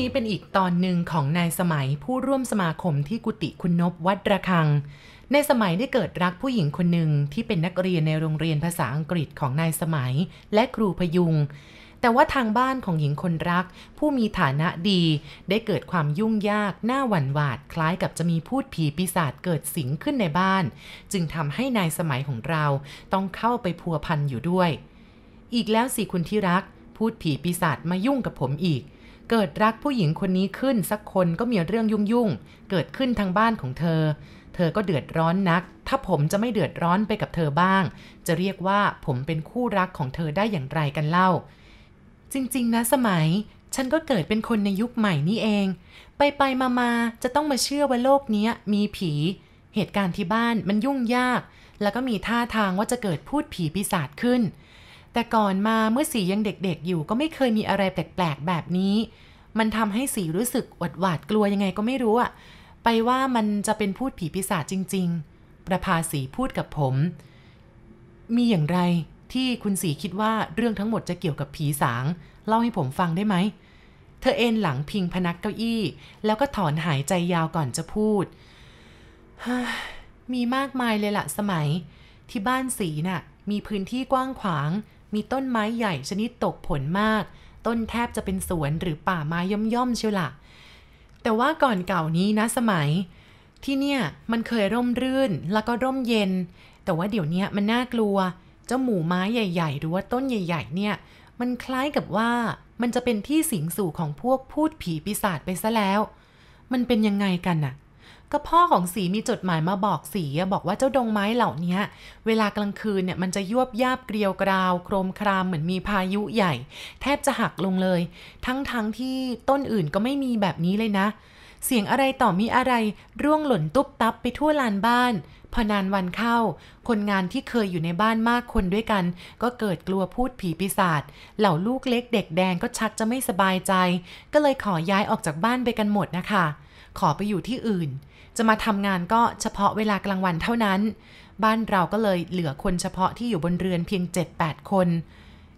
นี้เป็นอีกตอนหนึ่งของนายสมัยผู้ร่วมสมาคมที่กุฏิคุณนบวัดระฆังในสมัยได้เกิดรักผู้หญิงคนหนึ่งที่เป็นนักเรียนในโรงเรียนภาษาอังกฤษของนายสมัยและครูพยุง แต่ว่าทางบ้านของหญิงคนรัก ผู้มีฐานะดี ได้เกิดความยุ่งยากหน้าหวั่นหวาดคล้ายกับจะมีพูดผีปีศาจเกิดสิงขึ้นในบ้าน จึงทำให้นายสมัยของเราต้องเข้าไปพัวพันอยู่ด้วย อีกแล้วสิคุณที่รัก พูดผีปีศาจมายุ่งกับผมอีก เกิดรักผู้หญิงคนนี้ขึ้นสักคนก็มีเรื่องยุ่งๆ เกิดขึ้นทางบ้านของเธอ เธอก็เดือดร้อนนัก ถ้าผมจะไม่เดือดร้อนไปกับเธอบ้าง จะเรียกว่าผมเป็นคู่รักของเธอได้อย่างไรกันเล่า จริงๆ นะสมัย ฉันก็เกิดเป็นคนในยุคใหม่นี่เอง ไปไปมามาๆจะต้องมาเชื่อว่าโลกนี้มีผี เหตุการณ์ที่บ้านมันยุ่งยาก แล้วก็มีท่าทางว่าจะเกิดพูดผีปีศาจขึ้น แต่ก่อนมาเมื่อสียังเด็กๆอยู่ก็ไม่เคยมีอะไรแปลกๆแบบนี้ มันทำให้สีรู้สึกหวาดหวาดกลัวยังไงก็ไม่รู้อะไปว่ามันจะเป็นพูดผีปีศาจจริง ๆ ประภาสีพูดกับผม มีอย่างไรที่คุณสีคิดว่าเรื่องทั้งหมดจะเกี่ยวกับผีสาง เล่าให้ผมฟังได้ไหม เธอเอนหลังพิงพนักเก้าอี้ แล้วก็ถอนหายใจยาวก่อนจะพูด มีมากมายเลยละสมัย ที่บ้านสีน่ะ มีพื้นที่กว้างขวาง มีต้นไม้ใหญ่ชนิดตกผลมาก ต้นแทบจะเป็นสวนหรือป่าไม้ย่อมๆเชียวละแต่ว่าก่อนเก่านี้นะสมัย ที่เนี่ยมันเคยร่มรื่นแล้วก็ร่มเย็น แต่ว่าเดี๋ยวนี้มันน่ากลัว เจ้าหมู่ไม้ใหญ่ ๆ หรือว่าต้นใหญ่ ๆ เนี่ย มันคล้ายกับว่ามันจะเป็นที่สิงสู่ของพวกพูดผีปีศาจไปซะแล้ว มันเป็นยังไงกันน่ะ ก็พ่อของสีมีจดหมายมาบอกสีบอกว่าเจ้าดงไม้เหล่านี้เวลากลางคืนเนี่ยมันจะยวบยาบเกลียวกราว โครมครามเหมือนมีพายุใหญ่ แทบจะหักลงเลย ทั้งทั้งที่ต้นอื่นก็ไม่มีแบบนี้เลยนะ เสียงอะไรต่อมีอะไรร่วงหล่นตุ๊บตับไปทั่วลานบ้านพอนานวันเข้า คนงานที่เคยอยู่ในบ้านมากคนด้วยกัน ก็เกิดกลัวพูดผีปีศาจเหล่าลูกเล็กเด็กแดงก็ชักจะไม่สบายใจ ก็เลยขอย้ายออกจากบ้านไปกันหมดนะคะ ขอไปอยู่ที่อื่น จะมาทำงานก็เฉพาะเวลากลางวันเท่านั้น บ้านเราก็เลยเหลือคนเฉพาะที่อยู่บนเรือนเพียง 7-8 คน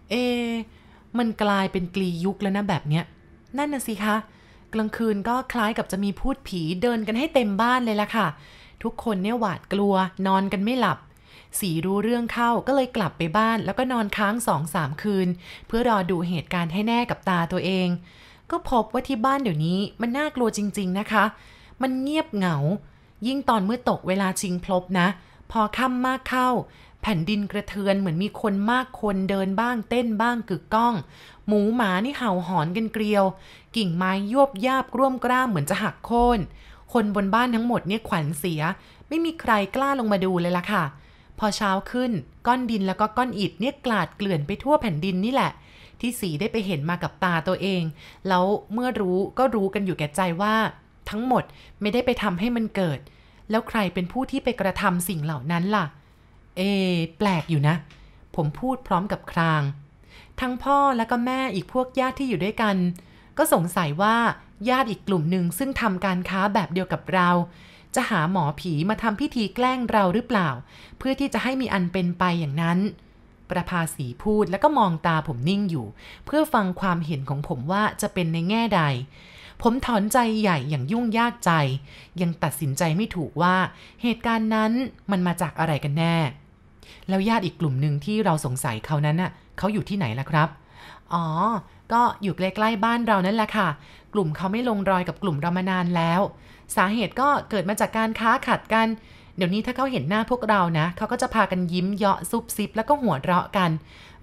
เอะมันกลายเป็นกลียุคแล้วนะแบบเนี้ย นั่นน่ะสิคะ กลางคืนก็คล้ายกับจะมีพูดผีเดินกันให้เต็มบ้านเลยล่ะค่ะ ทุกคนเนี่ยหวาดกลัวนอนกันไม่หลับสีรู้เรื่องเข้าก็เลยกลับไปบ้านแล้วก็นอนค้างสองสามคืน เพื่อรอดูเหตุการณ์ให้แน่กับตาตัวเอง ก็พบว่าที่บ้านเดี๋ยวนี้มันน่ากลัวจริง ๆนะคะ มันเงียบเหงา ยิ่งตอนเมื่อตกเวลาชิงพลบนะ พอค่ำมากเข้า แผ่นดินกระเทือนเหมือนมีคนมากคนเดินบ้างเต้นบ้างกึกก้อง หมูหมานี่เห่าหอนกันเกลียว กิ่งไม้ยวบยาบร่วมกล้ามเหมือนจะหักโค่นคนบนบ้านทั้งหมดเนี่ยขวัญเสีย ไม่มีใครกล้าลงมาดูเลยล่ะค่ะ พอเช้าขึ้นก้อนดินแล้วก็ก้อนอิฐเนี่ยกลาดเกลื่อนไปทั่วแผ่นดินนี่แหละ ที่สีได้ไปเห็นมากับตาตัวเอง แล้วเมื่อรู้ก็รู้กันอยู่แก่ใจว่า ทั้งหมดไม่ได้ไปทำให้มันเกิด แล้วใครเป็นผู้ที่ไปกระทำสิ่งเหล่านั้นล่ะ เอ แปลกอยู่นะ ผมพูดพร้อมกับคราง ทั้งพ่อและก็แม่อีกพวกญาติที่อยู่ด้วยกัน ก็สงสัยว่าญาติอีกกลุ่มหนึ่งซึ่งทำการค้าแบบเดียวกับเราจะหาหมอผีมาทำพิธีแกล้งเราหรือเปล่า เพื่อที่จะให้มีอันเป็นไปอย่างนั้น ประภาสีพูดแล้วก็มองตาผมนิ่งอยู่ เพื่อฟังความเห็นของผมว่าจะเป็นในแง่ใด ผมถอนใจใหญ่อย่างยุ่งยากใจ ยังตัดสินใจไม่ถูกว่าเหตุการณ์นั้นมันมาจากอะไรกันแน่ แล้วญาติอีกกลุ่มหนึ่งที่เราสงสัยเขานั้นน่ะเขาอยู่ที่ไหนล่ะครับ อ๋อ ก็อยู่ใกล้ๆบ้านเรานั่นแหละค่ะ กลุ่มเขาไม่ลงรอยกับกลุ่มเรามานานแล้ว สาเหตุก็เกิดมาจากการค้าขัดกัน ดี๋ยวนี้ถ้าเขาเห็นหน้าพวกเรานะ เขาก็จะพากันยิ้มเยาะซุบซิบแล้วก็หัวเราะกัน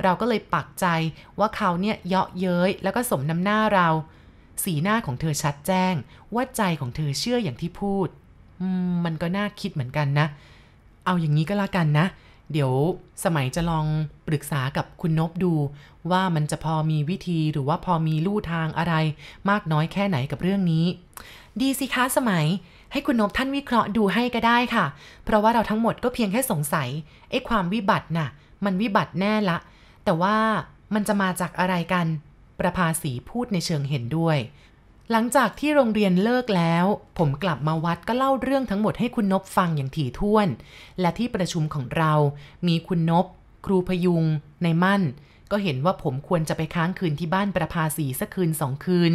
เราก็เลยปักใจว่าเขาเนี่ยเยาะเย้ยแล้วก็สมน้ำหน้าเรา สีหน้าของเธอชัดแจ้ง ว่าใจของเธอเชื่ออย่างที่พูดมมันก็น่าคิดเหมือนกันนะ เอาอย่างนี้ก็แล้วกันนะเเดี๋ยวสมัยจะลองปรึกษากับคุณนบดู ว่ามันจะพอมีวิธีหรือว่าพอมีลู่ทางอะไร มากน้อยแค่ไหนกับเรื่องนี้ ดีสิคะสมัย ให้คุณนบท่านวิเคราะห์ดูให้ก็ได้ค่ะ เพราะว่าเราทั้งหมดก็เพียงแค่สงสัยไอ้ความวิบัติน่ะ มันวิบัติแน่ละ แต่ว่ามันจะมาจากอะไรกัน ประภาสีพูดในเชิงเห็นด้วย หลังจากที่โรงเรียนเลิกแล้ว ผมกลับมาวัดก็เล่าเรื่องทั้งหมดให้คุณนบฟังอย่างถี่ถ้วน และที่ประชุมของเรา มีคุณนบ ครูพยุง ในมั่น ก็เห็นว่าผมควรจะไปค้างคืนที่บ้านประภาสีสักคืนสองคืน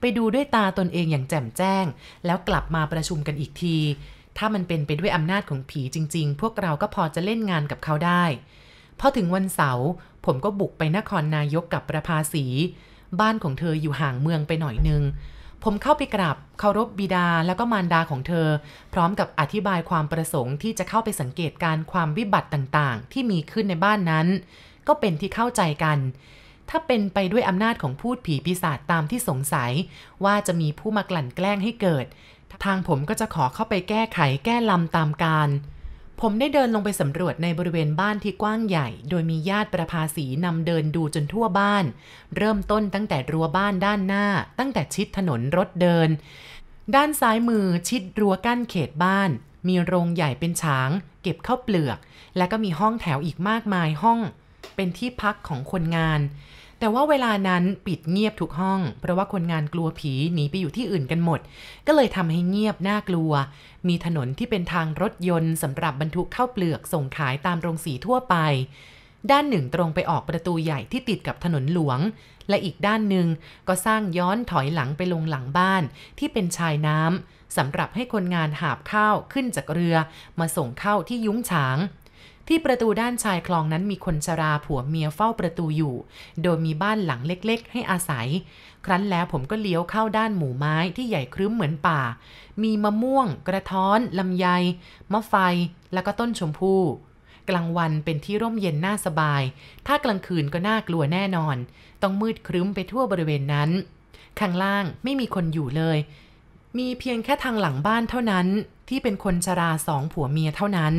ไปดูด้วยตาตนเองอย่างแจ่มแจ้ง แล้วกลับมาประชุมกันอีกที ถ้ามันเป็นไปด้วยอำนาจของผีจริง ๆ พวกเราก็พอจะเล่นงานกับเขาได้พอถึงวันเสาร์ผมก็บุกไปนครนายกกับประภาสี บ้านของเธออยู่ห่างเมืองไปหน่อยนึง ผมเข้าไปกราบเคารพบิดาแล้วก็มารดาของเธอ พร้อมกับอธิบายความประสงค์ที่จะเข้าไปสังเกตการความวิบัติต่างๆ ที่มีขึ้นในบ้านนั้น ก็เป็นที่เข้าใจกัน ถ้าเป็นไปด้วยอำนาจของพูดผีปีศาจตามที่สงสัย ว่าจะมีผู้มากลั่นแกล้งให้เกิด ทางผมก็จะขอเข้าไปแก้ไขแก้ลำตามการ ผมได้เดินลงไปสำรวจในบริเวณบ้านที่กว้างใหญ่ โดยมีญาติประภาสีนำเดินดูจนทั่วบ้าน เริ่มต้นตั้งแต่รั้วบ้านด้านหน้า ตั้งแต่ชิดถนนรถเดิน ด้านซ้ายมือชิดรั้วกั้นเขตบ้าน มีโรงใหญ่เป็นฉาง เก็บข้าวเปลือก และก็มีห้องแถวอีกมากมายห้อง เป็นที่พักของคนงาน แต่ว่าเวลานั้นปิดเงียบทุกห้อง เพราะว่าคนงานกลัวผีหนีไปอยู่ที่อื่นกันหมด ก็เลยทำให้เงียบน่ากลัว มีถนนที่เป็นทางรถยนต์สำหรับบรรทุกข้าวเปลือกส่งขายตามโรงสีทั่วไป ด้านหนึ่งตรงไปออกประตูใหญ่ที่ติดกับถนนหลวง และอีกด้านหนึ่งก็สร้างย้อนถอยหลังไปลงหลังบ้านที่เป็นชายน้ำสำหรับให้คนงานหาบข้าวขึ้นจากเรือ มาส่งเข้าที่ยุ้งฉาง ที่ประตูด้านชายคลองนั้นมีคนชราผัวเมียเฝ้าประตูอยู่ โดยมีบ้านหลังเล็กๆ ให้อาศัย ครั้นแล้วผมก็เลี้ยวเข้าด้านหมู่ไม้ที่ใหญ่ครึ้มเหมือนป่า มีมะม่วง กระท้อน ลำไย มะไฟ แล้วก็ต้นชมพู่กลางวันเป็นที่ร่มเย็นน่าสบาย ถ้ากลางคืนก็น่ากลัวแน่นอน ต้องมืดครึ้มไปทั่วบริเวณนั้น ข้างล่างไม่มีคนอยู่เลย มีเพียงแค่ทางหลังบ้านเท่านั้น ที่เป็นคนชราสองผัวเมียเท่านั้น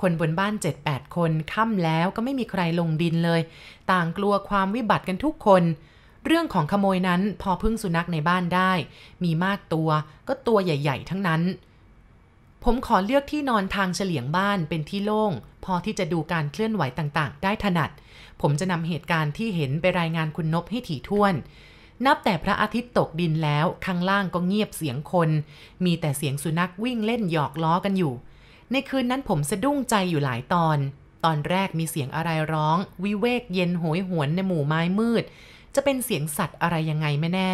คนบนบ้าน 7-8 คนค่ำแล้วก็ไม่มีใครลงดินเลย ต่างกลัวความวิบัติกันทุกคน เรื่องของขโมยนั้นพอพึ่งสุนัขในบ้านได้ มีมากตัวก็ตัวใหญ่ ๆ ทั้งนั้น ผมขอเลือกที่นอนทางเฉลียงบ้านเป็นที่โล่ง พอที่จะดูการเคลื่อนไหวต่างๆ ได้ถนัด ผมจะนำเหตุการณ์ที่เห็นไปรายงานคุณนบให้ถี่ถ้วน นับแต่พระอาทิตย์ตกดินแล้ว ข้างล่างก็เงียบเสียงคน มีแต่เสียงสุนัขวิ่งเล่นหยอกล้อกันอยู่ ในคืนนั้นผมสะดุ้งใจอยู่หลายตอน ตอนแรกมีเสียงอะไรร้อง วิเวกเย็นโหยหวนในหมู่ไม้มืด จะเป็นเสียงสัตว์อะไรยังไงไม่แน่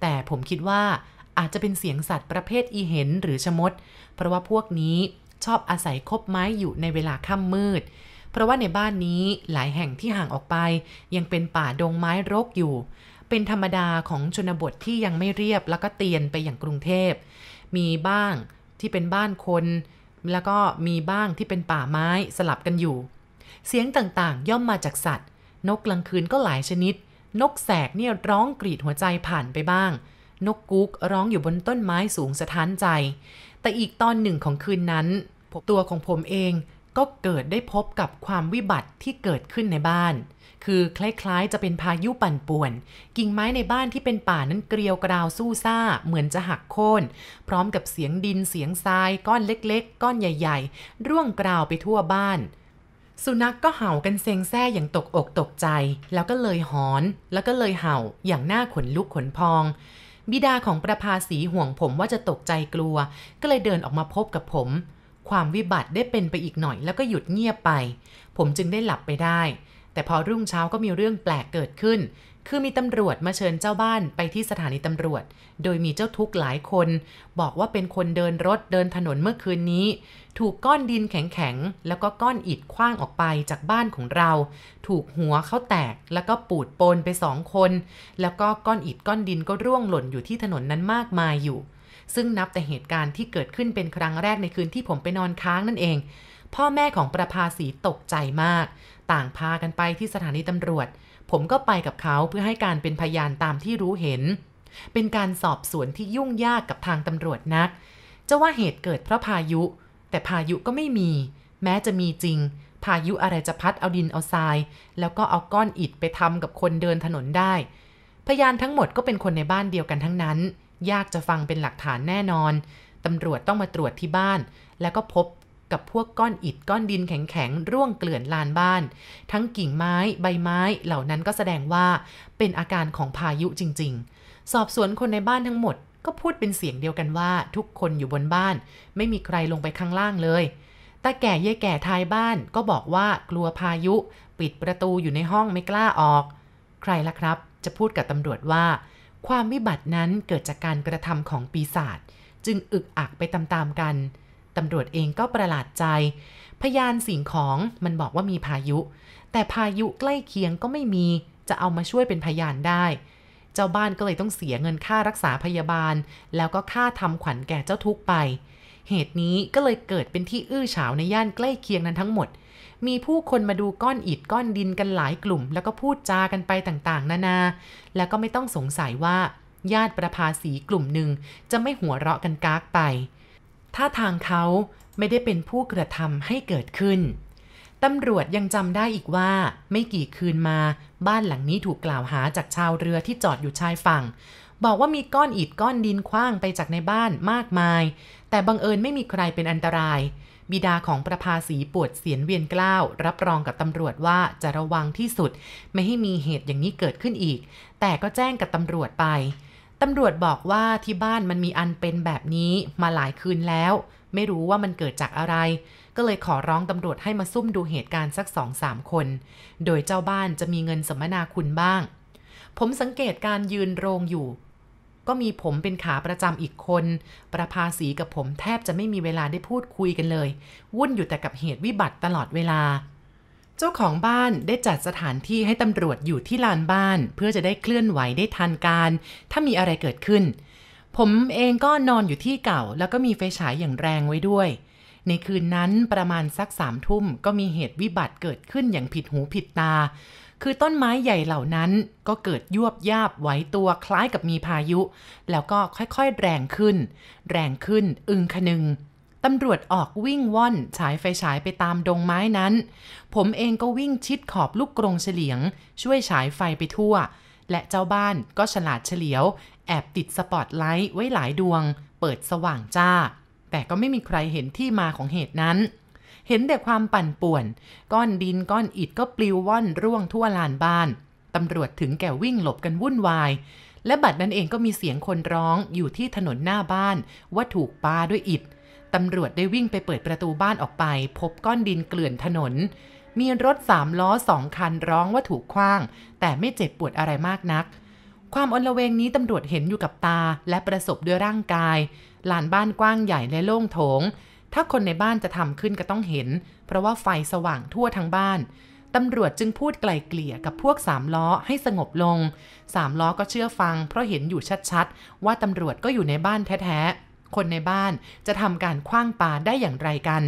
แต่ผมคิดว่าอาจจะเป็นเสียงสัตว์ประเภทอีเห็นหรือชมด เพราะว่าพวกนี้ชอบอาศัยคบไม้อยู่ในเวลาค่ำมืด เพราะว่าในบ้านนี้หลายแห่งที่ห่างออกไป ยังเป็นป่าดงไม้รกอยู่ เป็นธรรมดาของชนบทที่ยังไม่เรียบแล้วก็เตียนไปอย่างกรุงเทพ มีบ้างที่เป็นบ้านคน แล้วก็มีบ้างที่เป็นป่าไม้สลับกันอยู่ เสียงต่างๆ ย่อมมาจากสัตว์ นกกลางคืนก็หลายชนิด นกแสกเนี่ยร้องกรีดหัวใจผ่านไปบ้าง นกกุ๊กร้องอยู่บนต้นไม้สูงสะท้านใจ แต่อีกตอนหนึ่งของคืนนั้นตัวของผมเองก็เกิดได้พบกับความวิบัติที่เกิดขึ้นในบ้าน คือคล้ายๆ จะเป็นพายุปั่นป่วน กิ่งไม้ในบ้านที่เป็นป่านั้นเกลียวกราวสู้ซ่า เหมือนจะหักโค่น พร้อมกับเสียงดินเสียงทราย ก้อนเล็กๆ ก้อนใหญ่ ๆ ร่วงกราวไปทั่วบ้าน สุนัขกก็เห่ากันเซงแซ่อย่างตกอกตกใจ แล้วก็เลยหอน แล้วก็เลยเห่าอย่างหน้าขนลุกขนพอง บิดาของประภาสีห่วงผมว่าจะตกใจกลัว ก็เลยเดินออกมาพบกับผม ความวิบัติได้เป็นไปอีกหน่อยแล้วก็หยุดเงียบไป ผมจึงได้หลับไปได้ แต่พอรุ่งเช้าก็มีเรื่องแปลกเกิดขึ้น คือมีตำรวจมาเชิญเจ้าบ้านไปที่สถานีตำรวจ โดยมีเจ้าทุกข์หลายคน บอกว่าเป็นคนเดินรถเดินถนนเมื่อคืนนี้ ถูกก้อนดินแข็งๆ แล้วก็ก้อนอิฐคว้างออกไปจากบ้านของเรา ถูกหัวเขาแตกแล้วก็ปูดปนไปสองคน แล้วก็ก้อนอิฐก้อนดินก็ร่วงหล่นอยู่ที่ถนนนั้นมากมายอยู่ ซึ่งนับแต่เหตุการณ์ที่เกิดขึ้นเป็นครั้งแรกในคืนที่ผมไปนอนค้างนั่นเองพ่อแม่ของประภาสีตกใจมาก ต่างพากันไปที่สถานีตำรวจ ผมก็ไปกับเขาเพื่อให้การเป็นพยานตามที่รู้เห็น เป็นการสอบสวนที่ยุ่งยากกับทางตำรวจนัก จะว่าเหตุเกิดเพราะพายุ แต่พายุก็ไม่มี แม้จะมีจริง พายุอะไรจะพัดเอาดินเอาทราย แล้วก็เอาก้อนอิฐไปทำกับคนเดินถนนได้ พยานทั้งหมดก็เป็นคนในบ้านเดียวกันทั้งนั้น ยากจะฟังเป็นหลักฐานแน่นอนตำรวจต้องมาตรวจที่บ้าน แล้วก็พบ กับพวกก้อนอิฐก้อนดินแข็งๆ ร่วงเกลื่อนลานบ้าน ทั้งกิ่งไม้ใบไม้เหล่านั้นก็แสดงว่าเป็นอาการของพายุจริง ๆ สอบสวนคนในบ้านทั้งหมด ก็พูดเป็นเสียงเดียวกันว่าทุกคนอยู่บนบ้าน ไม่มีใครลงไปข้างล่างเลยตาแก่ยายแก่ทายบ้านก็บอกว่ากลัวพายุ ปิดประตูอยู่ในห้องไม่กล้าออก ใครล่ะครับ จะพูดกับตำรวจว่า ความวิบัตินั้นเกิดจากการกระทำของปีศาจจึงอึกอักไปตามๆกัน ตำรวจเองก็ประหลาดใจ พยานสิ่งของมันบอกว่ามีพายุ แต่พายุใกล้เคียงก็ไม่มี จะเอามาช่วยเป็นพยานได้ เจ้าบ้านก็เลยต้องเสียเงินค่ารักษาพยาบาล แล้วก็ค่าทำขวัญแก่เจ้าทุกไป เหตุนี้ก็เลยเกิดเป็นที่อื้อฉาวในย่านใกล้เคียงนั้นทั้งหมด มีผู้คนมาดูก้อนอิฐก้อนดินกันหลายกลุ่ม แล้วก็พูดจากันไปต่างๆ นานา แล้วก็ไม่ต้องสงสัยว่าญาติประภาสีกลุ่มหนึ่งจะไม่หัวเราะกันกากไป ถ้าทางเขาไม่ได้เป็นผู้กระทำให้เกิดขึ้น ตำรวจยังจำได้อีกว่า ไม่กี่คืนมาบ้านหลังนี้ถูกกล่าวหาจากชาวเรือที่จอดอยู่ชายฝั่ง บอกว่ามีก้อนอิฐก้อนดินคว้างไปจากในบ้านมากมาย แต่บังเอิญไม่มีใครเป็นอันตราย บิดาของประภาสีปวดเสียนเวียนกล้าว รับรองกับตำรวจว่าจะระวังที่สุด ไม่ให้มีเหตุอย่างนี้เกิดขึ้นอีก แต่ก็แจ้งกับตำรวจไป ตำรวจบอกว่าที่บ้านมันมีอันเป็นแบบนี้มาหลายคืนแล้ว ไม่รู้ว่ามันเกิดจากอะไร ก็เลยขอร้องตำรวจให้มาซุ่มดูเหตุการณ์สักสองสามคน โดยเจ้าบ้านจะมีเงินสมนาคุณบ้าง ผมสังเกตการยืนโรงอยู่ ก็มีผมเป็นขาประจำอีกคน ประภาสีกับผมแทบจะไม่มีเวลาได้พูดคุยกันเลย วุ่นอยู่แต่กับเหตุวิบัติตลอดเวลา เจ้าของบ้านได้จัดสถานที่ให้ตำรวจอยู่ที่ลานบ้าน เพื่อจะได้เคลื่อนไหวได้ทันการ ถ้ามีอะไรเกิดขึ้น ผมเองก็นอนอยู่ที่เก่า แล้วก็มีไฟฉายอย่างแรงไว้ด้วย ในคืนนั้นประมาณสักสามทุ่มก็มีเหตุวิบัติเกิดขึ้นอย่างผิดหูผิดตา คือต้นไม้ใหญ่เหล่านั้นก็เกิดยวบยาบไหวตัวคล้ายกับมีพายุ แล้วก็ค่อยๆแรงขึ้น แรงขึ้น อึงคนึง ตำรวจออกวิ่งว่อนฉายไฟฉายไปตามดงไม้นั้น ผมเองก็วิ่งชิดขอบลูกกรงเฉลียง ช่วยฉายไฟไปทั่ว และเจ้าบ้านก็ฉลาดเฉลียว แอบติดสปอตไลท์ไว้หลายดวง เปิดสว่างจ้า แต่ก็ไม่มีใครเห็นที่มาของเหตุนั้น เห็นแต่ความปั่นป่วน ก้อนดินก้อนอิฐก็ปลิวว่อนร่วงทั่วลานบ้านตำรวจถึงแก่วิ่งหลบกันวุ่นวาย และบัดนั้นเองก็มีเสียงคนร้องอยู่ที่ถนนหน้าบ้านว่าถูกปาด้วยอิฐ ตำรวจได้วิ่งไปเปิดประตูบ้านออกไป พบก้อนดินเกลื่อนถนน มีรถสามล้อสองคันร้องว่าถูกคว้าง แต่ไม่เจ็บปวดอะไรมากนัก ความอนละเวงนี้ตำรวจเห็นอยู่กับตาและประสบด้วยร่างกาย ลานบ้านกว้างใหญ่และโล่งโถง ถ้าคนในบ้านจะทำขึ้นก็ต้องเห็น เพราะว่าไฟสว่างทั่วทั้งบ้านตำรวจจึงพูดไกลเกลี่ยกับพวกสามล้อให้สงบลง สามล้อก็เชื่อฟัง เพราะเห็นอยู่ชัดๆ ว่าตำรวจก็อยู่ในบ้านแท้ๆ คนในบ้านจะทำการคว้างปาได้อย่างไรกัน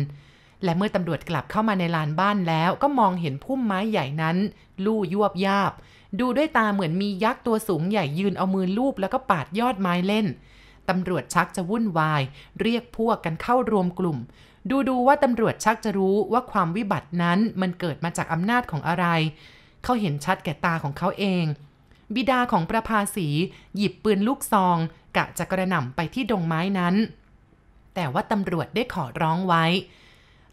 และเมื่อตำรวจกลับเข้ามาในลานบ้านแล้วก็มองเห็นพุ่มไม้ใหญ่นั้น ลู่ยวบยาบ ดูด้วยตาเหมือนมียักษ์ตัวสูงใหญ่ยืนเอามือลูบแล้วก็ปาดยอดไม้เล่นตำรวจชักจะวุ่นวาย เรียกพวกกันเข้ารวมกลุ่ม ดูดูว่าตำรวจชักจะรู้ว่าความวิบัตินั้นมันเกิดมาจากอำนาจของอะไร เขาเห็นชัดแก่ตาของเขาเอง บิดาของประภาสีหยิบปืนลูกซอง กะจะกระหน่ำไปที่ดงไม้นั้น แต่ว่าตำรวจได้ขอร้องไว้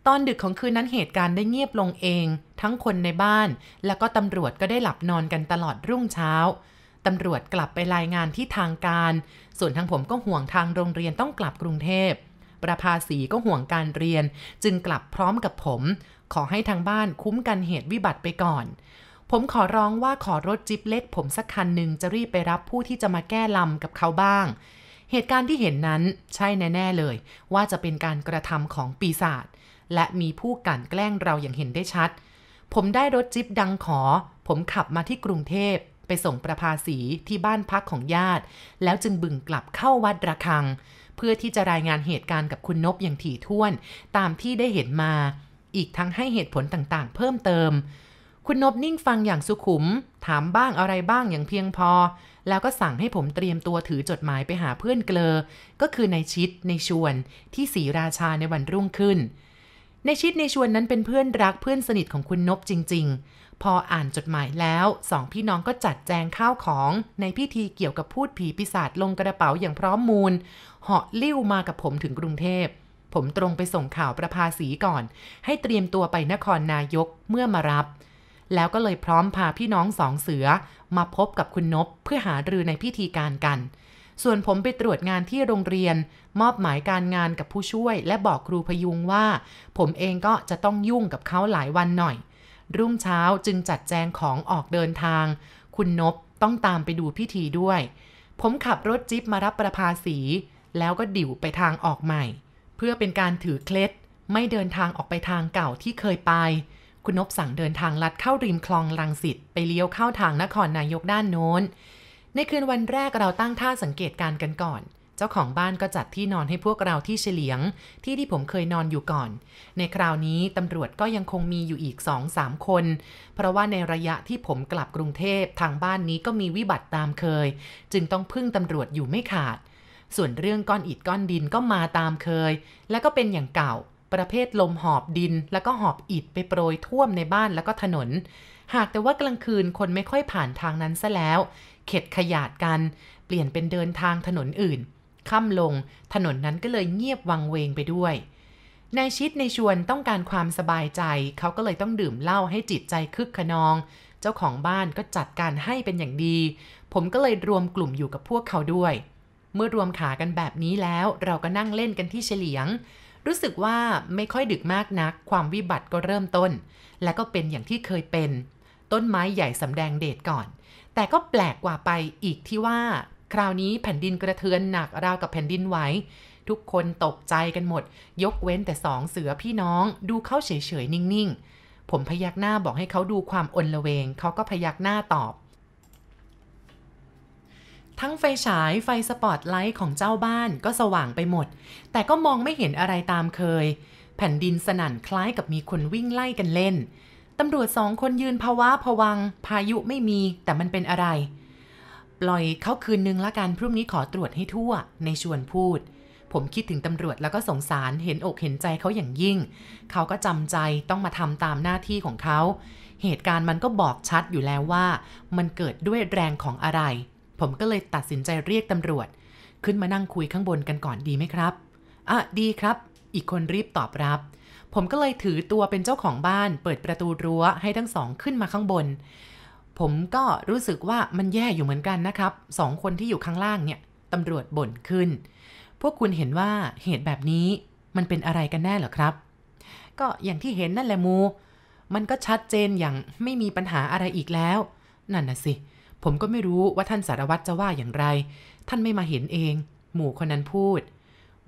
ตอนดึกของคืนนั้นเหตุการณ์ได้เงียบลงเอง ทั้งคนในบ้าน แล้วก็ตำรวจก็ได้หลับนอนกันตลอดรุ่งเช้าตำรวจกลับไปรายงานที่ทางการ ส่วนทางผมก็ห่วงทางโรงเรียนต้องกลับกรุงเทพ ประภาสีก็ห่วงการเรียน จึงกลับพร้อมกับผม ขอให้ทางบ้านคุ้มกันเหตุวิบัติไปก่อน ผมขอร้องว่าขอรถจิ๊บเล็ก ผมสักคันหนึ่งจะรีบไปรับผู้ที่จะมาแก้ลำกับเขาบ้าง เหตุการณ์ที่เห็นนั้นใช่แน่ ๆเลย ว่าจะเป็นการกระทำของปีศาจและมีผู้กลั่นแกล้งเราอย่างเห็นได้ชัด ผมได้รถจิ๊บดังขอ ผมขับมาที่กรุงเทพไปส่งประภาสีที่บ้านพักของญาติ แล้วจึงบึงกลับเข้าวัดระฆัง เพื่อที่จะรายงานเหตุการณ์กับคุณนบอย่างถี่ถ้วน ตามที่ได้เห็นมา อีกทั้งให้เหตุผลต่างๆ เพิ่มเติม คุณนบนิ่งฟังอย่างสุขุม ถามบ้างอะไรบ้างอย่างเพียงพอ แล้วก็สั่งให้ผมเตรียมตัวถือจดหมายไปหาเพื่อนเกลอ ก็คือในชิดในชวนที่ศรีราชาในวันรุ่งขึ้น ในชิดในชวนนั้นเป็นเพื่อนรักเพื่อนสนิทของคุณนบจริง ๆ พออ่านจดหมายแล้วสองพี่น้องก็จัดแจงข้าวของในพิธีเกี่ยวกับพูดผีปีศาจลงกระเป๋าอย่างพร้อมมูล เหาะลิ้วมากับผมถึงกรุงเทพผมตรงไปส่งข่าวประภาสีก่อน ให้เตรียมตัวไปนครนายกเมื่อมารับ แล้วก็เลยพร้อมพาพี่น้องสองเสือ มาพบกับคุณนบเพื่อหารือในพิธีการกัน ส่วนผมไปตรวจงานที่โรงเรียน มอบหมายการงานกับผู้ช่วย และบอกครูพยุงว่า ผมเองก็จะต้องยุ่งกับเขาหลายวันหน่อย รุ่งเช้าจึงจัดแจงของออกเดินทาง คุณนบต้องตามไปดูพิธีด้วย ผมขับรถจิ๊บมารับประภาสี แล้วก็ดิ่วไปทางออกใหม่ เพื่อเป็นการถือเคล็ดไม่เดินทางออกไปทางเก่าที่เคยไป คุณนบสั่งเดินทางลัดเข้าริมคลองลังสิตไปเลี้ยวเข้าทางนครนายกด้านโน้น ในคืนวันแรกเราตั้งท่าสังเกตการกันก่อน เจ้าของบ้านก็จัดที่นอนให้พวกเราที่เฉลียง ที่ที่ผมเคยนอนอยู่ก่อน ในคราวนี้ตำรวจก็ยังคงมีอยู่อีกสองสามคน เพราะว่าในระยะที่ผมกลับกรุงเทพทางบ้านนี้ก็มีวิบัติตามเคย จึงต้องพึ่งตำรวจอยู่ไม่ขาด ส่วนเรื่องก้อนอิฐก้อนดินก็มาตามเคย และก็เป็นอย่างเก่า ประเภทลมหอบดิน แล้วก็หอบอิฐไปโปรยท่วมในบ้านแล้วก็ถนน หากแต่ว่ากลางคืนคนไม่ค่อยผ่านทางนั้นซะแล้ว เข็ดขยาดกัน เปลี่ยนเป็นเดินทางถนนอื่นค่ำลง ถนนนั้นก็เลยเงียบวังเวงไปด้วยนายชิดในชวนต้องการความสบายใจ เขาก็เลยต้องดื่มเหล้าให้จิตใจคึกขนอง เจ้าของบ้านก็จัดการให้เป็นอย่างดี ผมก็เลยรวมกลุ่มอยู่กับพวกเขาด้วย เมื่อรวมขากันแบบนี้แล้วเราก็นั่งเล่นกันที่เฉลียง รู้สึกว่าไม่ค่อยดึกมากนัก ความวิบัติก็เริ่มต้น และก็เป็นอย่างที่เคยเป็น ต้นไม้ใหญ่สำแดงเดชก่อน แต่ก็แปลกกว่าไปอีกที่ว่า คราวนี้แผ่นดินกระเทือนหนักราวกับแผ่นดินไหวทุกคนตกใจกันหมด ยกเว้นแต่สองเสือพี่น้องดูเขาเฉยๆ นิ่งๆ ผมพยักหน้าบอกให้เขาดูความอนละเวง เขาก็พยักหน้าตอบ ทั้งไฟฉายไฟสปอตไลท์ของเจ้าบ้านก็สว่างไปหมด แต่ก็มองไม่เห็นอะไรตามเคย แผ่นดินสนั่นคล้ายกับมีคนวิ่งไล่กันเล่น ตำรวจสองคนยืนภาวะผวัง พายุไม่มีแต่มันเป็นอะไร ปล่อยเขาคืนนึงละกันพรุ่งนี้ขอตรวจให้ทั่ว ในชวนพูด ผมคิดถึงตำรวจแล้วก็สงสารเห็นอกเห็นใจเขาอย่างยิ่ง เขาก็จำใจต้องมาทำตามหน้าที่ของเขา เหตุการณ์มันก็บอกชัดอยู่แล้วว่า มันเกิดด้วยแรงของอะไร ผมก็เลยตัดสินใจเรียกตำรวจ ขึ้นมานั่งคุยข้างบนกันก่อนดีไหมครับ อะ ดีครับ อีกคนรีบตอบรับ ผมก็เลยถือตัวเป็นเจ้าของบ้าน เปิดประตูรั้วให้ทั้งสองขึ้นมาข้างบน ผมก็รู้สึกว่ามันแย่อยู่เหมือนกันนะครับสองคนที่อยู่ข้างล่างเนี่ยตำรวจบ่นขึ้น พวกคุณเห็นว่าเหตุแบบนี้มันเป็นอะไรกันแน่เหรอครับ ก็อย่างที่เห็นนั่นแหละมู มันก็ชัดเจนอย่างไม่มีปัญหาอะไรอีกแล้ว นั่นน่ะสิ ผมก็ไม่รู้ว่าท่านสารวัตรจะว่าอย่างไร ท่านไม่มาเห็นเอง หมู่คนนั้นพูด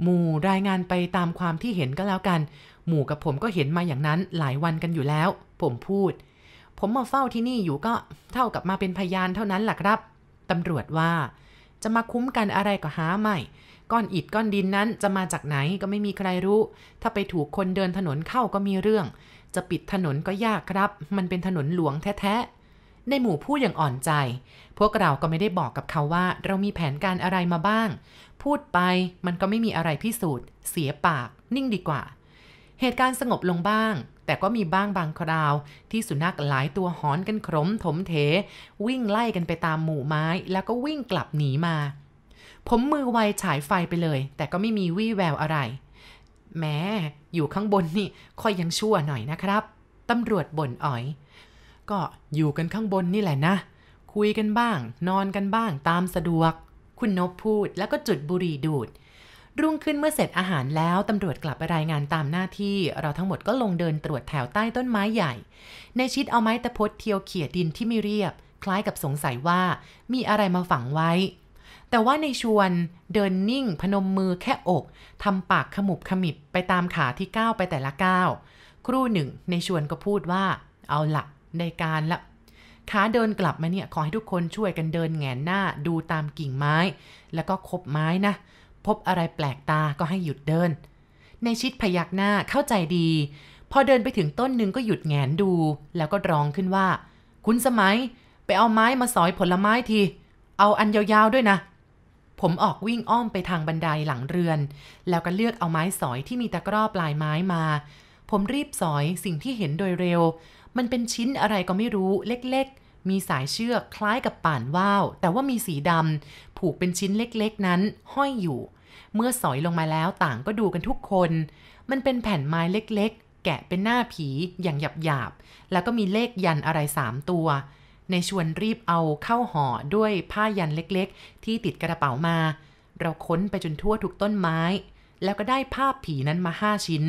หมู่รายงานไปตามความที่เห็นก็แล้วกัน หมู่กับผมก็เห็นมาอย่างนั้นหลายวันกันอยู่แล้ว ผมพูด ผมมาเฝ้าที่นี่อยู่ก็เท่ากับมาเป็นพยานเท่านั้นแหละครับตำรวจว่า จะมาคุ้มกันอะไรก็หาไม่ก้อนอิฐก้อนดินนั้นจะมาจากไหนก็ไม่มีใครรู้ ถ้าไปถูกคนเดินถนนเข้าก็มีเรื่อง จะปิดถนนก็ยากครับ มันเป็นถนนหลวงแท้ๆ ในหมู่พูดอย่างอ่อนใจ พวกเราก็ไม่ได้บอกกับเขาว่าเรามีแผนการอะไรมาบ้าง พูดไปมันก็ไม่มีอะไรพิสูจน์ เสียปาก นิ่งดีกว่า เหตุการณ์สงบลงบ้าง แต่ก็มีบ้างบางคราว ที่สุนัขหลายตัวหอนกันครมถมเถ วิ่งไล่กันไปตามหมู่ไม้ แล้วก็วิ่งกลับหนีมา ผมมือไวฉายไฟไปเลย แต่ก็ไม่มีวี่แววอะไรแม้อยู่ข้างบนนี่ค่อยยังชั่วหน่อยนะครับ ตำรวจบ่นอ๋อย ก็อยู่กันข้างบนนี่แหละนะ คุยกันบ้าง นอนกันบ้างตามสะดวก คุณนบพูดแล้วก็จุดบุหรี่ดูด รุ่งขึ้นเมื่อเสร็จอาหารแล้วตำรวจกลับไปรายงานตามหน้าที่ เราทั้งหมดก็ลงเดินตรวจแถวใต้ต้นไม้ใหญ่ ในชิดเอาไม้ตะพดเทียวเขี่ยดินที่ไม่เรียบ คล้ายกับสงสัยว่ามีอะไรมาฝังไว้ แต่ว่าในชวนเดินนิ่งพนมมือแค่อกทำปากขมุบขมิบไปตามขาที่ก้าวไปแต่ละก้าวครู่หนึ่งในชวนก็พูดว่า เอาละ ในการละขาเดินกลับมาเนี่ยขอให้ทุกคนช่วยกันเดินแงนหน้าดูตามกิ่งไม้ แล้วก็คบไม้นะ พบอะไรแปลกตาก็ให้หยุดเดิน ในชิดพยักหน้าเข้าใจดี พอเดินไปถึงต้นหนึ่งก็หยุดแงนดู แล้วก็ร้องขึ้นว่า คุณสมัย ไปเอาไม้มาสอยผลไม้ที เอาอันยาวๆด้วยนะ ผมออกวิ่งอ้อมไปทางบันไดหลังเรือน แล้วก็เลือกเอาไม้สอยที่มีตะกร้อปลายไม้มา ผมรีบสอยสิ่งที่เห็นโดยเร็ว มันเป็นชิ้นอะไรก็ไม่รู้เล็กๆ มีสายเชือกคล้ายกับป่านว่าว แต่ว่ามีสีดำผูกเป็นชิ้นเล็กๆ นั้นห้อยอยู่ เมื่อสอยลงมาแล้วต่างก็ดูกันทุกคน มันเป็นแผ่นไม้เล็กๆ แกะเป็นหน้าผีอย่างหยาบๆ แล้วก็มีเลขยันอะไรสามตัว ในชวนรีบเอาเข้าห่อด้วยผ้ายันเล็กๆ ที่ติดกระเป๋ามา เราค้นไปจนทั่วทุกต้นไม้ แล้วก็ได้ภาพผีนั้นมาห้าชิ้น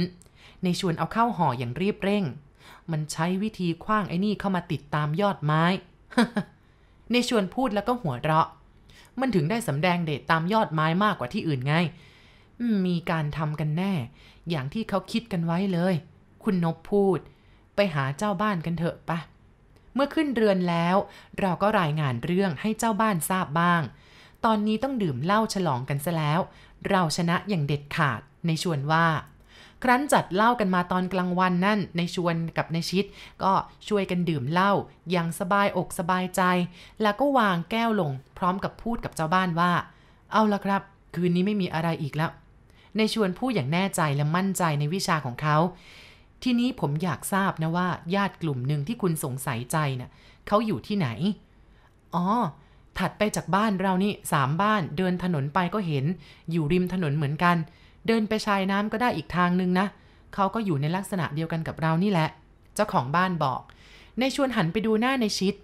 ในชวนเอาเข้าห่ออย่างรีบเร่ง มันใช้วิธีคว้างไอ้นี่เข้ามาติดตามยอดไม้ ในชวนพูดแล้วก็หัวเราะ มันถึงได้สำแดงเดชตามยอดไม้มากกว่าที่อื่นไง มีการทำกันแน่ อย่างที่เขาคิดกันไว้เลย คุณนบพูด ไปหาเจ้าบ้านกันเถอะปะ เมื่อขึ้นเรือนแล้ว เราก็รายงานเรื่องให้เจ้าบ้านทราบบ้าง ตอนนี้ต้องดื่มเหล้าฉลองกันซะแล้ว เราชนะอย่างเด็ดขาดในชวนว่า ครั้นจัดเหล้ากันมาตอนกลางวันนั่นในชวนกับในชิด ก็ช่วยกันดื่มเหล้าอย่างสบายอกสบายใจ แล้วก็วางแก้วลง พร้อมกับพูดกับเจ้าบ้านว่า เอาละครับ คืนนี้ไม่มีอะไรอีกแล้ว ในชวนพูดอย่างแน่ใจและมั่นใจในวิชาของเขาทีนี้ผมอยากทราบนะว่า ญาติกลุ่มหนึ่งที่คุณสงสัยใจนะ่ะเขาอยู่ที่ไหน อ๋อ ถัดไปจากบ้านเรานี่สามบ้านเดินถนนไปก็เห็น อยู่ริมถนนเหมือนกัน เดินไปชายน้ำก็ได้อีกทางนึงนะ เขาก็อยู่ในลักษณะเดียวกันกับเรานี่แหละ เจ้าของบ้านบอก ในชวนหันไปดูหน้าในชิด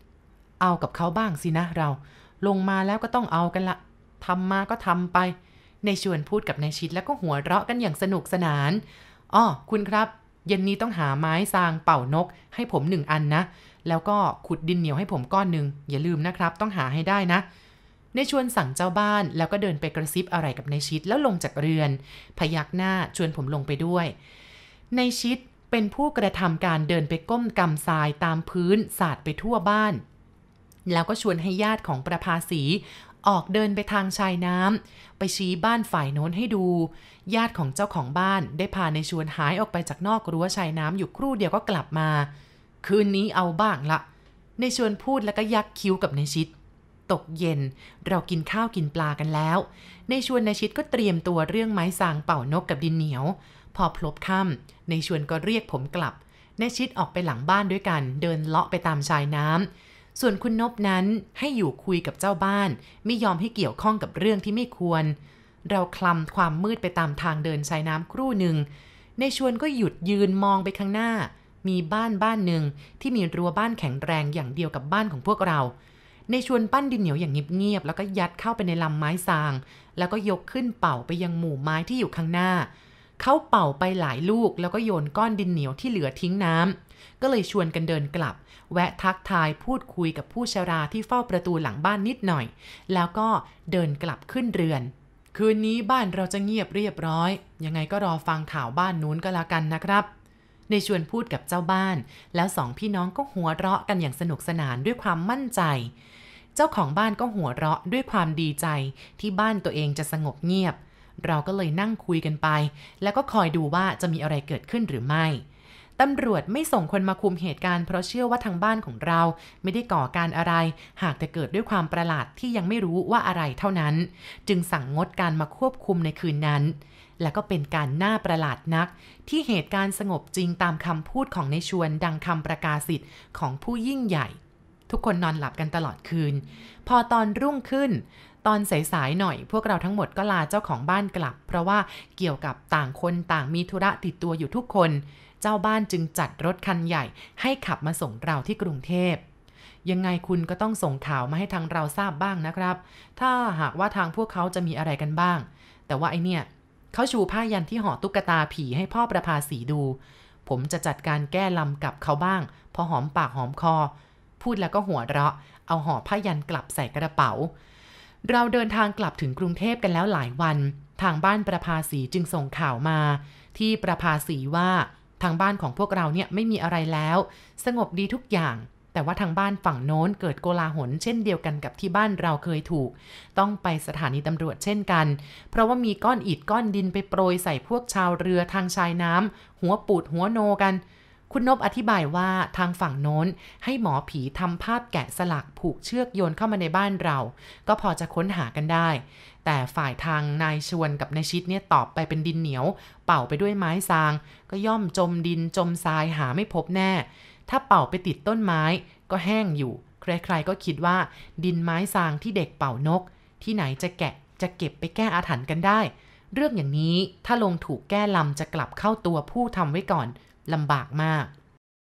เอากับเขาบ้างสินะเรา ลงมาแล้วก็ต้องเอากันละทำมาก็ทำไป ในชวนพูดกับนายชิดแล้วก็หัวเราะกันอย่างสนุกสนาน อ้อคุณครับ เย็นนี้ต้องหาไม้ซางเป่านก ให้ผมหนึ่งอันนะ แล้วก็ขุดดินเหนียวให้ผมก้อนหนึ่งอย่าลืมนะครับ ต้องหาให้ได้นะ ในชวนสั่งเจ้าบ้านแล้วก็เดินไปกระซิบอะไรกับนายชิดแล้วลงจากเรือน พยักหน้าชวนผมลงไปด้วยในชิดเป็นผู้กระทำการเดินไปก้มกำทรายตามพื้นสาดไปทั่วบ้าน แล้วก็ชวนให้ญาติของประภาสีออกเดินไปทางชายน้ำไปชี้บ้านฝ่ายโน้นให้ดู ญาติของเจ้าของบ้านได้พาในชวนหายออกไปจากนอกรั้วชายน้ำอยู่ครู่เดียวก็กลับมา คืนนี้เอาบ้างละในชวนพูดแล้วก็ยักคิ้วกับในชิด ตกเย็น เรากินข้าวกินปลากันแล้ว ในชวนในชิดก็เตรียมตัวเรื่องไม้สางเป่านกกับดินเหนียว พอพลบค่ำในชวนก็เรียกผมกลับในชิดออกไปหลังบ้านด้วยกัน เดินเลาะไปตามชายน้ำส่วนคุณนบนั้นให้อยู่คุยกับเจ้าบ้าน ไม่ยอมให้เกี่ยวข้องกับเรื่องที่ไม่ควร เราคลำความมืดไปตามทางเดินชายน้ำครู่หนึ่งในชวนก็หยุดยืนมองไปข้างหน้า มีบ้านบ้านหนึ่งที่มีรั้วบ้านแข็งแรงอย่างเดียวกับบ้านของพวกเรา ในชวนปั้นดินเหนียวอย่างเงียบๆแล้วก็ยัดเข้าไปในลำไม้ซาง แล้วก็ยกขึ้นเป่าไปยังหมู่ไม้ที่อยู่ข้างหน้า เขาเป่าไปหลายลูก แล้วก็โยนก้อนดินเหนียวที่เหลือทิ้งน้ำก็เลยชวนกันเดินกลับ แวะทักทายพูดคุยกับผู้ชราที่เฝ้าประตูหลังบ้านนิดหน่อย แล้วก็เดินกลับขึ้นเรือน คืนนี้บ้านเราจะเงียบเรียบร้อย ยังไงก็รอฟังข่าวบ้านนู้นก็แล้วกันนะครับในชวนพูดกับเจ้าบ้าน แล้วสองพี่น้องก็หัวเราะกันอย่างสนุกสนานด้วยความมั่นใจ เจ้าของบ้านก็หัวเราะด้วยความดีใจที่บ้านตัวเองจะสงบเงียบ เราก็เลยนั่งคุยกันไป แล้วก็คอยดูว่าจะมีอะไรเกิดขึ้นหรือไม่ตำรวจไม่ส่งคนมาคุมเหตุการณ์เพราะเชื่อว่าทางบ้านของเรา ไม่ได้ก่อการอะไร หากแต่เกิดด้วยความประหลาดที่ยังไม่รู้ว่าอะไรเท่านั้น จึงสั่งงดการมาควบคุมในคืนนั้น และก็เป็นการน่าประหลาดนัก ที่เหตุการณ์สงบจริงตามคำพูดของในชวนดังคำประกาศสิทธิ์ของผู้ยิ่งใหญ่ ทุกคนนอนหลับกันตลอดคืน พอตอนรุ่งขึ้น ตอนสายๆหน่อย พวกเราทั้งหมดก็ลาเจ้าของบ้านกลับ เพราะว่าเกี่ยวกับต่างคนต่างมีธุระติดตัวอยู่ทุกคน เจ้าบ้านจึงจัดรถคันใหญ่ ให้ขับมาส่งเราที่กรุงเทพยังไงคุณก็ต้องส่งข่าวมาให้ทางเราทราบบ้างนะครับ ถ้าหากว่าทางพวกเขาจะมีอะไรกันบ้าง แต่ว่าไอเนี่ยเขาชูผ้ายันที่ห่อตุ๊กตาผีให้พ่อประภาสีดู ผมจะจัดการแก้ลำกับเขาบ้าง พอหอมปากหอมคอ พูดแล้วก็หัวเราะ เอาห่อผ้ายันกลับใส่กระเป๋า เราเดินทางกลับถึงกรุงเทพกันแล้วหลายวัน ทางบ้านประภาสีจึงส่งข่าวมา ที่ประภาสีว่าทางบ้านของพวกเราเนี่ยไม่มีอะไรแล้ว สงบดีทุกอย่างแต่ว่าทางบ้านฝั่งโน้นเกิดโกลาหลเช่นเดียวกันกับที่บ้านเราเคยถูก ต้องไปสถานีตำรวจเช่นกัน เพราะว่ามีก้อนอิฐก้อนดินไปโปรยใส่พวกชาวเรือทางชายน้ำหัวปูดหัวโนกัน คุณนบอธิบายว่าทางฝั่งโน้น ให้หมอผีทำภาพแกะสลักผูกเชือกโยนเข้ามาในบ้านเรา ก็พอจะค้นหากันได้ แต่ฝ่ายทางนายชวนกับนายชิดเนี่ยตอบไปเป็นดินเหนียว เป่าไปด้วยไม้ซาง ก็ย่อมจมดินจมทรายหาไม่พบแน่ ถ้าเป่าไปติดต้นไม้ ก็แห้งอยู่ ใครๆก็คิดว่า ดินไม้ซางที่เด็กเป่านก ที่ไหนจะแกะจะเก็บไปแก้อาถรรพ์กันได้ เรื่องอย่างนี้ถ้าลงถูกแก้ลำจะกลับเข้าตัวผู้ทำไว้ก่อน ลำบากมาก